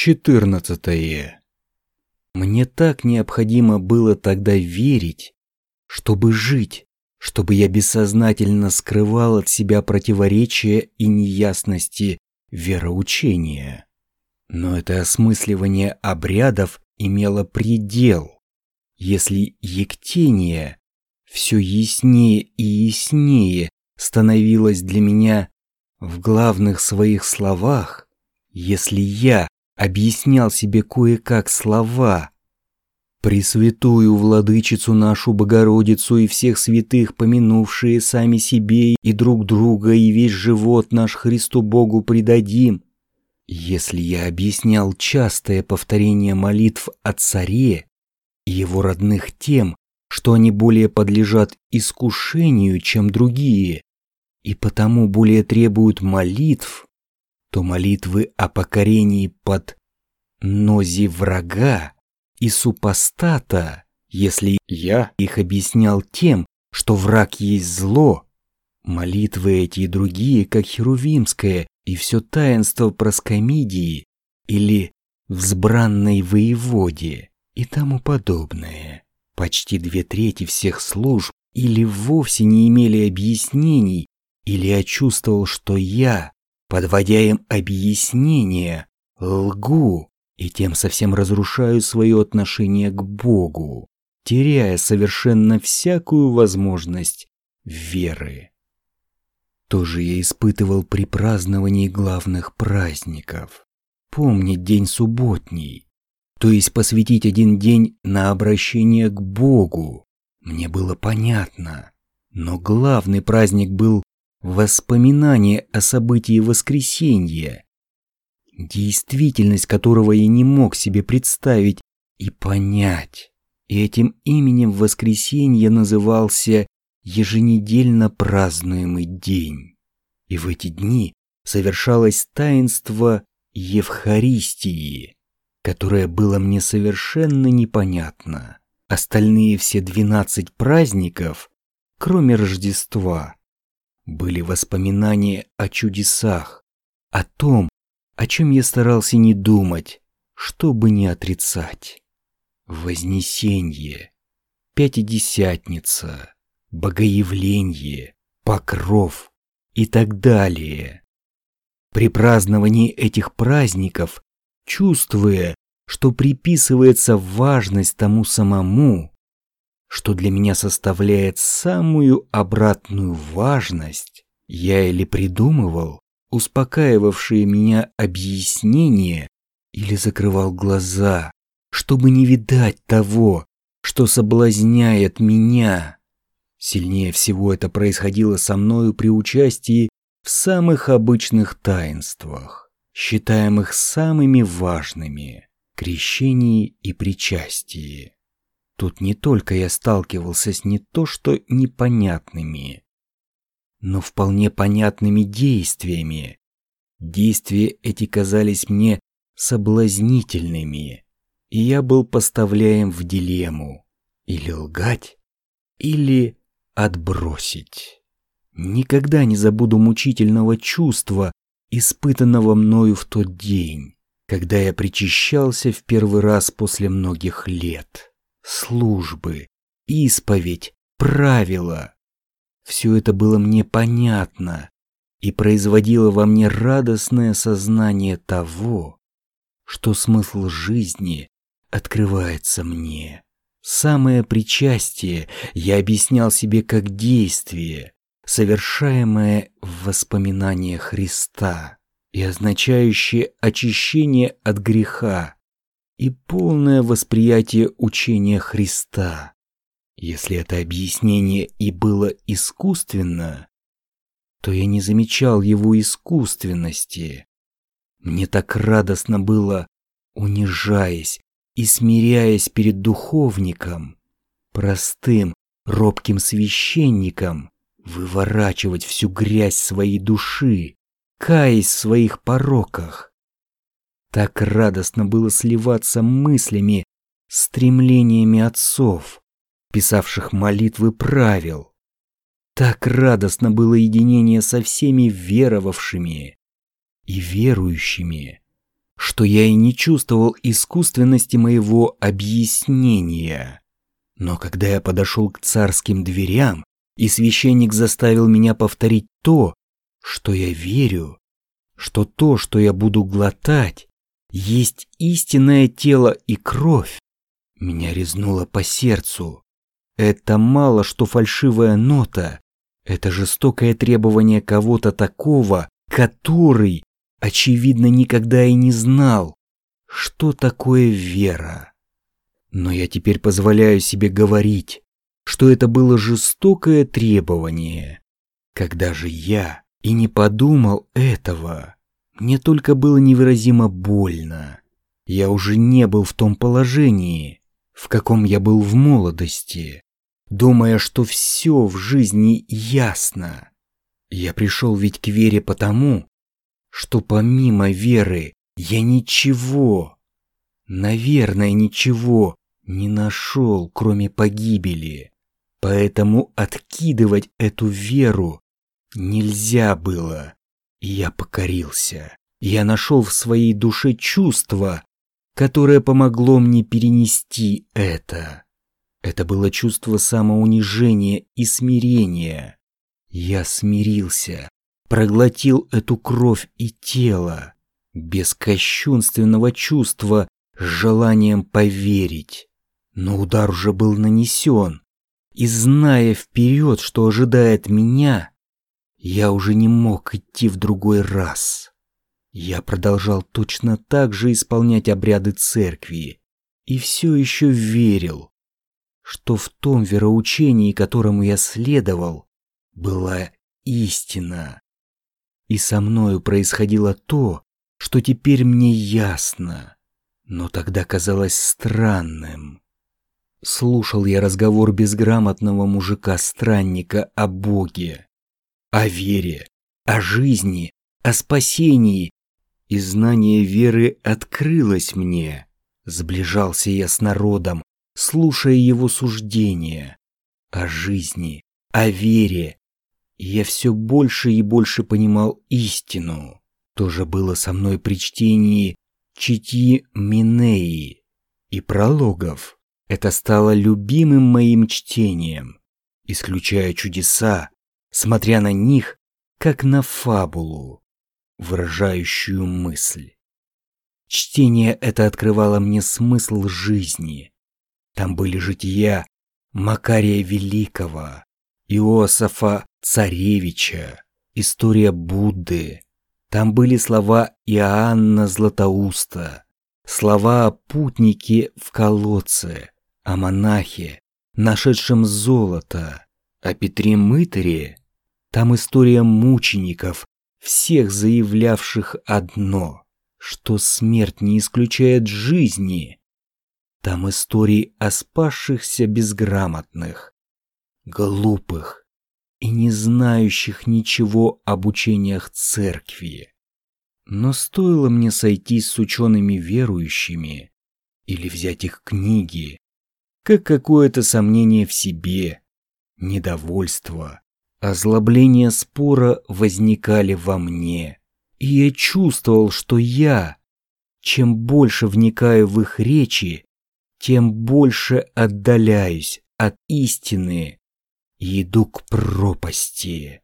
14. Мне так необходимо было тогда верить, чтобы жить, чтобы я бессознательно скрывал от себя противоречия и неясности вероучения. Но это осмысливание обрядов имело предел. Если ектение все яснее и яснее становилось для меня в главных своих словах, если я объяснял себе кое-как слова. Пресвятую владычицу нашу Богородицу и всех святых, помянувшие сами себе и друг друга, и весь живот наш Христу Богу предадим. Если я объяснял частое повторение молитв о царе и его родных тем, что они более подлежат искушению, чем другие, и потому более требуют молитв, то молитвы о покорении под нози врага и супостата, если я их объяснял тем, что враг есть зло, молитвы эти и другие, как Херувимское и все таинство проскомидии или взбранной воеводе и тому подобное. Почти две трети всех служб или вовсе не имели объяснений, или я чувствовал, что я подводя им объяснение, лгу и тем совсем разрушаю свое отношение к Богу, теряя совершенно всякую возможность веры. Тоже я испытывал при праздновании главных праздников. Помнить день субботний, то есть посвятить один день на обращение к Богу, мне было понятно. Но главный праздник был Воспоминание о событии воскресенья, действительность которого я не мог себе представить и понять. Этим именем воскресенье назывался еженедельно празднуемый день. И в эти дни совершалось таинство Евхаристии, которое было мне совершенно непонятно. Остальные все двенадцать праздников, кроме Рождества, были воспоминания о чудесах, о том, о чем я старался не думать, чтобы не отрицать. Вознесенье, Пятидесятница, Богоявление, Покров и так далее. При праздновании этих праздников, чувствуя, что приписывается важность тому самому, что для меня составляет самую обратную важность, я или придумывал успокаивавшие меня объяснения, или закрывал глаза, чтобы не видать того, что соблазняет меня. Сильнее всего это происходило со мною при участии в самых обычных таинствах, считаемых самыми важными – крещении и причастии. Тут не только я сталкивался с не то что непонятными, но вполне понятными действиями. Действия эти казались мне соблазнительными, и я был поставляем в дилемму или лгать, или отбросить. Никогда не забуду мучительного чувства, испытанного мною в тот день, когда я причащался в первый раз после многих лет службы, исповедь, правила. Все это было мне понятно и производило во мне радостное сознание того, что смысл жизни открывается мне. Самое причастие я объяснял себе как действие, совершаемое в воспоминании Христа и означающее очищение от греха, и полное восприятие учения Христа. Если это объяснение и было искусственно, то я не замечал его искусственности. Мне так радостно было, унижаясь и смиряясь перед духовником, простым, робким священником, выворачивать всю грязь своей души, каясь в своих пороках, так радостно было сливаться мыслями, стремлениями отцов, писавших молитвы правил. Так радостно было единение со всеми веровавшими и верующими. что я и не чувствовал искусственности моего объяснения. Но когда я подошел к царским дверям, и священник заставил меня повторить то, что я верю, что то, что я буду глотать, есть истинное тело и кровь, меня резнуло по сердцу. Это мало что фальшивая нота, это жестокое требование кого-то такого, который, очевидно, никогда и не знал, что такое вера. Но я теперь позволяю себе говорить, что это было жестокое требование. Когда же я и не подумал этого, мне только было невыразимо больно. Я уже не был в том положении, в каком я был в молодости, думая, что все в жизни ясно. Я пришел ведь к вере потому, что помимо веры я ничего, наверное, ничего не нашел, кроме погибели. Поэтому откидывать эту веру нельзя было. Я покорился. Я нашел в своей душе чувство, которое помогло мне перенести это. Это было чувство самоунижения и смирения. Я смирился, проглотил эту кровь и тело, без кощунственного чувства, с желанием поверить. Но удар уже был нанесен, и зная вперед, что ожидает меня, я уже не мог идти в другой раз. Я продолжал точно так же исполнять обряды церкви и все еще верил, что в том вероучении, которому я следовал, была истина. И со мною происходило то, что теперь мне ясно, но тогда казалось странным. Слушал я разговор безграмотного мужика-странника о Боге, о вере, о жизни, о спасении, и знание веры открылось мне. Сближался я с народом, слушая его суждения о жизни, о вере, и я все больше и больше понимал истину. То же было со мной при чтении Чити Минеи и прологов. Это стало любимым моим чтением, исключая чудеса, смотря на них, как на фабулу, выражающую мысль. Чтение это открывало мне смысл жизни. Там были жития Макария Великого, Иосафа Царевича, история Будды. Там были слова Иоанна Златоуста, слова о путнике в колодце, о монахе, нашедшем золото, о Петре Мытаре. Там история мучеников, всех заявлявших одно, что смерть не исключает жизни. Там истории о спасшихся безграмотных, глупых и не знающих ничего об учениях церкви. Но стоило мне сойтись с учеными верующими или взять их книги, как какое-то сомнение в себе, недовольство, озлобление спора возникали во мне. И я чувствовал, что я, чем больше вникаю в их речи, тем больше отдаляюсь от истины и иду к пропасти.